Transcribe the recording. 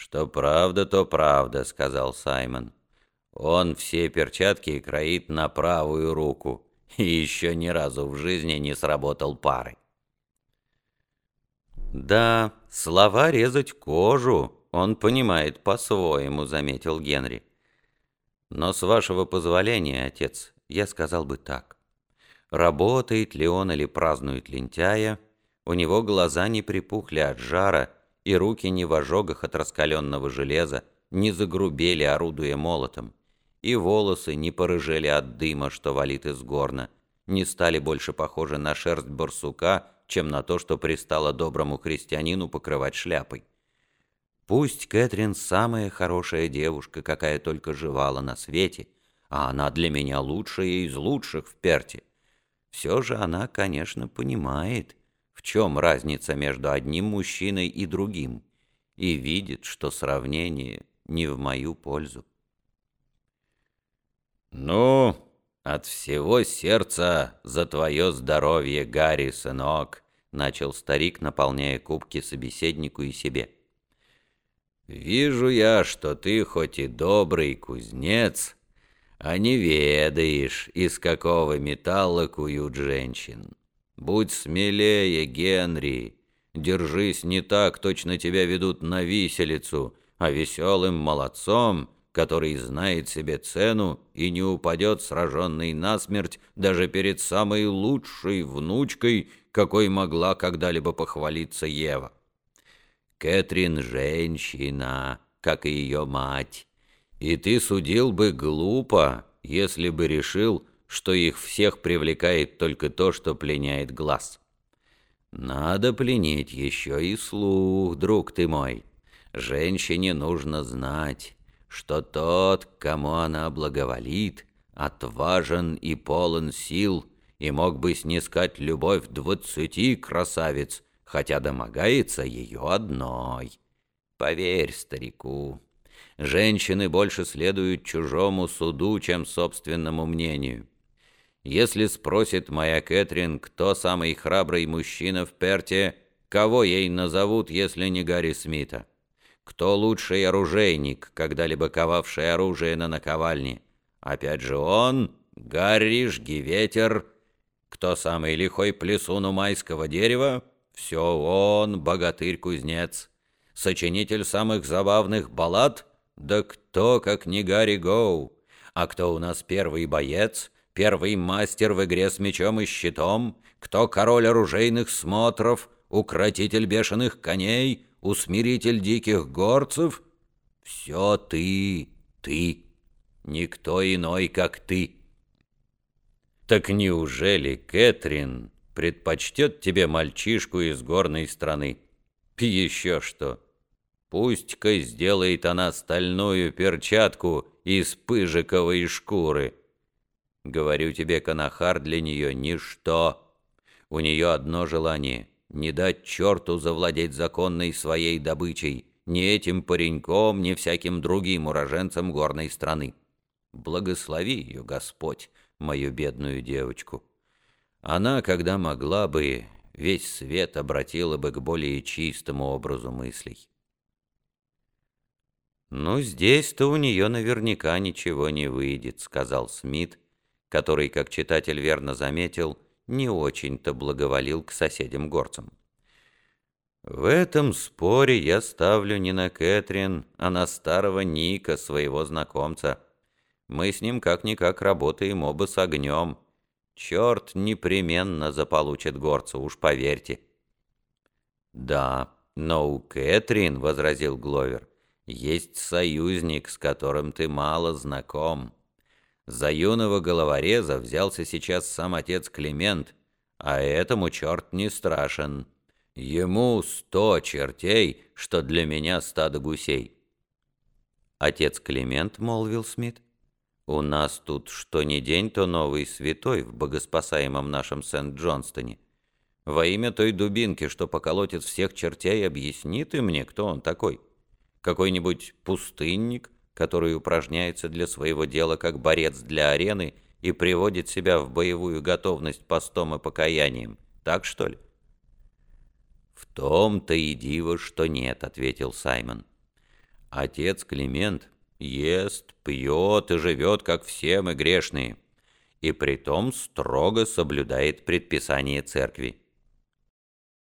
«Что правда, то правда», — сказал Саймон. «Он все перчатки кроит на правую руку и еще ни разу в жизни не сработал пары». «Да, слова резать кожу он понимает по-своему», — заметил Генри. «Но с вашего позволения, отец, я сказал бы так. Работает ли он или празднует лентяя, у него глаза не припухли от жара, и руки не в ожогах от раскаленного железа, не загрубели, орудуя молотом, и волосы не порыжели от дыма, что валит из горна, не стали больше похожи на шерсть барсука, чем на то, что пристало доброму христианину покрывать шляпой. Пусть Кэтрин самая хорошая девушка, какая только жевала на свете, а она для меня лучшая из лучших в Перте. Все же она, конечно, понимает, в чем разница между одним мужчиной и другим, и видит, что сравнение не в мою пользу. «Ну, от всего сердца за твое здоровье, Гарри, сынок!» — начал старик, наполняя кубки собеседнику и себе. «Вижу я, что ты хоть и добрый кузнец, а не ведаешь, из какого металла куют женщин. Будь смелее, Генри. Держись не так, точно тебя ведут на виселицу, а веселым молодцом, который знает себе цену и не упадет сраженный насмерть даже перед самой лучшей внучкой, какой могла когда-либо похвалиться Ева. Кэтрин — женщина, как и ее мать, и ты судил бы глупо, если бы решил, что их всех привлекает только то, что пленяет глаз. Надо пленить еще и слух, друг ты мой. Женщине нужно знать, что тот, кому она благоволит, отважен и полон сил, и мог бы снискать любовь двадцати красавиц, хотя домогается ее одной. Поверь старику, женщины больше следуют чужому суду, чем собственному мнению. Если спросит моя Кэтрин, кто самый храбрый мужчина в Перте, кого ей назовут, если не Гарри Смита? Кто лучший оружейник, когда-либо ковавший оружие на наковальне? Опять же он, Гарри Жгиветер. Кто самый лихой плесун у майского дерева? Все он, богатырь-кузнец. Сочинитель самых забавных баллад? Да кто, как не Гарри Гоу? А кто у нас первый боец? Первый мастер в игре с мечом и щитом, кто король оружейных смотров, укротитель бешеных коней, усмиритель диких горцев? Все ты, ты, никто иной, как ты. Так неужели Кэтрин предпочтет тебе мальчишку из горной страны? Еще что. Пусть-ка сделает она стальную перчатку из пыжиковой шкуры — Говорю тебе, Канахар для нее ничто. У нее одно желание — не дать черту завладеть законной своей добычей, ни этим пареньком, ни всяким другим уроженцем горной страны. Благослови ее, Господь, мою бедную девочку. Она, когда могла бы, весь свет обратила бы к более чистому образу мыслей. «Ну, здесь-то у нее наверняка ничего не выйдет», — сказал Смит, — который, как читатель верно заметил, не очень-то благоволил к соседям-горцам. В этом споре я ставлю не на Кэтрин, а на старого Ника, своего знакомца. Мы с ним как-никак работаем оба с огнем. Черт непременно заполучит горца, уж поверьте. «Да, но у Кэтрин, — возразил Гловер, — есть союзник, с которым ты мало знаком». За юного головореза взялся сейчас сам отец Климент, а этому черт не страшен. Ему сто чертей, что для меня стадо гусей. Отец Климент, молвил Смит, у нас тут что ни день, то новый святой в богоспасаемом нашем Сент-Джонстоне. Во имя той дубинки, что поколотит всех чертей, объясни ты мне, кто он такой. Какой-нибудь пустынник, который упражняется для своего дела как борец для арены и приводит себя в боевую готовность постом и покаянием. Так что ли? «В том-то и диво, что нет», — ответил Саймон. Отец Климент ест, пьет и живет, как все мы грешные, и притом строго соблюдает предписание церкви.